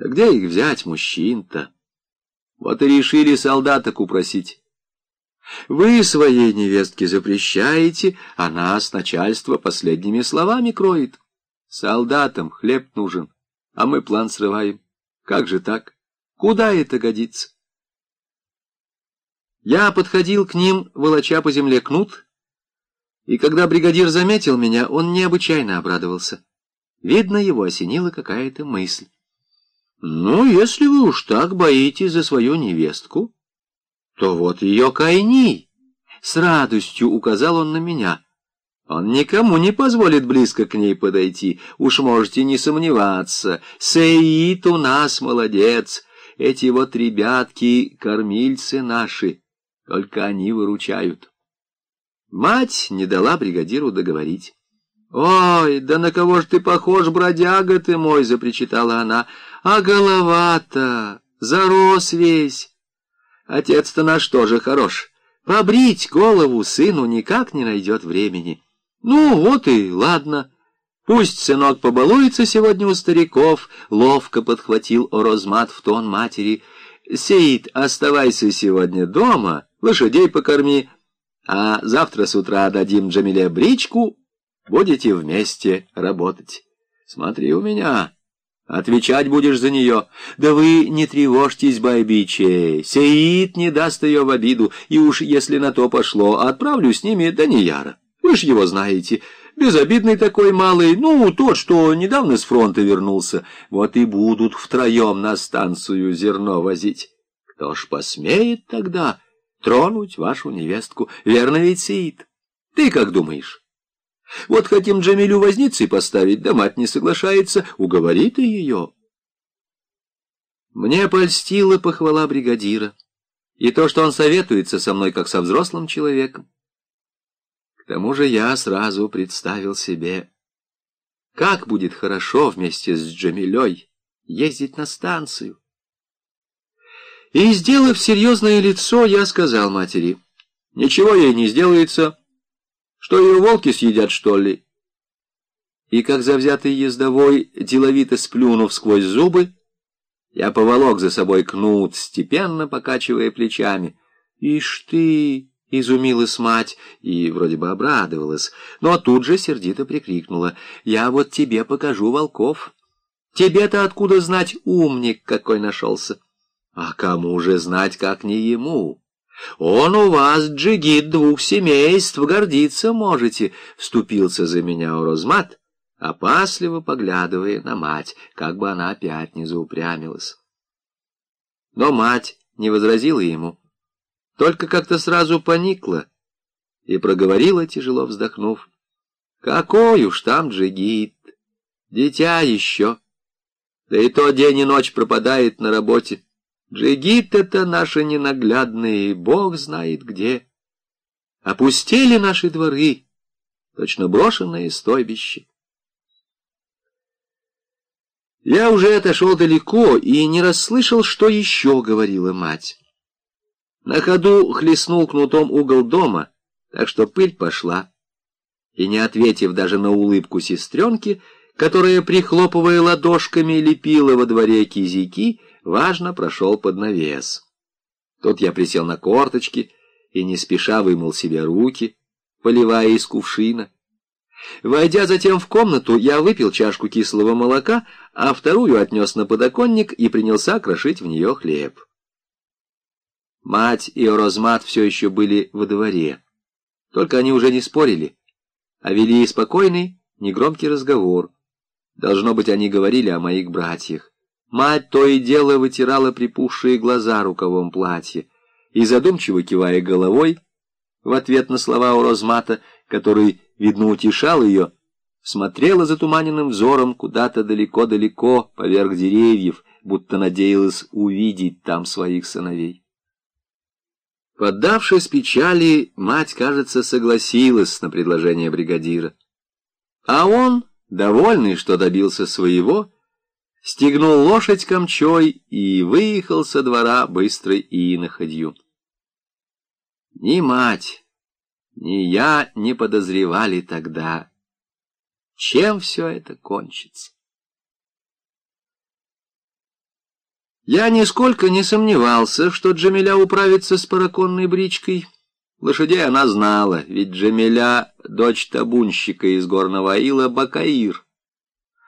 Да где их взять, мужчин-то? Вот и решили солдаток упросить. Вы своей невестке запрещаете, а нас начальство последними словами кроет. Солдатам хлеб нужен, а мы план срываем. Как же так? Куда это годится? Я подходил к ним, волоча по земле кнут, и когда бригадир заметил меня, он необычайно обрадовался. Видно, его осенила какая-то мысль. «Ну, если вы уж так боитесь за свою невестку, то вот ее кайни!» С радостью указал он на меня. Он никому не позволит близко к ней подойти, уж можете не сомневаться. Сеид у нас молодец, эти вот ребятки — кормильцы наши, только они выручают. Мать не дала бригадиру договорить. «Ой, да на кого ж ты похож, бродяга ты мой!» — запричитала она. «А голова-то зарос весь! Отец-то наш тоже хорош. Побрить голову сыну никак не найдет времени. Ну, вот и ладно. Пусть сынок побалуется сегодня у стариков», — ловко подхватил Орозмат в тон матери. «Сеид, оставайся сегодня дома, лошадей покорми, а завтра с утра дадим Джамиле бричку» Будете вместе работать. Смотри у меня. Отвечать будешь за нее. Да вы не тревожьтесь, Байбиче. Сеид не даст ее в обиду, и уж если на то пошло, отправлю с ними Данияра. Вы ж его знаете. Безобидный такой малый, ну, тот, что недавно с фронта вернулся. Вот и будут втроем на станцию зерно возить. Кто ж посмеет тогда тронуть вашу невестку? Верно ведь, Сеид? Ты как думаешь? Вот хотим Джамилю возницей поставить, да мать не соглашается, уговори ты ее. Мне польстила похвала бригадира, и то, что он советуется со мной, как со взрослым человеком. К тому же я сразу представил себе, как будет хорошо вместе с Джамилей ездить на станцию. И, сделав серьезное лицо, я сказал матери, «Ничего ей не сделается, что ее волки съедят, что ли? И как завзятый ездовой, деловито сплюнув сквозь зубы, я поволок за собой кнут, степенно покачивая плечами. «Ишь ты!» — изумилась мать и вроде бы обрадовалась, но тут же сердито прикрикнула. «Я вот тебе покажу волков. Тебе-то откуда знать, умник какой нашелся? А кому же знать, как не ему?» Он у вас, джигит двух семейств, гордиться можете, — вступился за меня Урозмат, опасливо поглядывая на мать, как бы она опять не заупрямилась. Но мать не возразила ему, только как-то сразу поникла и проговорила, тяжело вздохнув. Какой уж там джигит, дитя еще, да и то день и ночь пропадает на работе. Джигит это наши ненаглядные, бог знает где. Опустили наши дворы, точно брошенные стойбища. Я уже отошел далеко и не расслышал, что еще говорила мать. На ходу хлестнул кнутом угол дома, так что пыль пошла. И не ответив даже на улыбку сестренки, которая, прихлопывая ладошками, лепила во дворе кизики, важно прошел под навес. Тут я присел на корточки и не спеша вымыл себе руки, поливая из кувшина. Войдя затем в комнату, я выпил чашку кислого молока, а вторую отнес на подоконник и принялся крошить в нее хлеб. Мать и Орозмат все еще были во дворе. Только они уже не спорили, а вели спокойный, негромкий разговор. Должно быть, они говорили о моих братьях. Мать то и дело вытирала припухшие глаза рукавом платья и, задумчиво кивая головой, в ответ на слова Урозмата, который, видно, утешал ее, смотрела затуманенным взором куда-то далеко-далеко поверх деревьев, будто надеялась увидеть там своих сыновей. Поддавшись печали, мать, кажется, согласилась на предложение бригадира. А он, довольный, что добился своего, стегнул лошадь камчой и выехал со двора быстрой иноходью. Ни мать, ни я не подозревали тогда, чем все это кончится. Я нисколько не сомневался, что Джамиля управится с параконной бричкой. Лошадей она знала, ведь Джамиля — дочь табунщика из горного Аила Бакаир.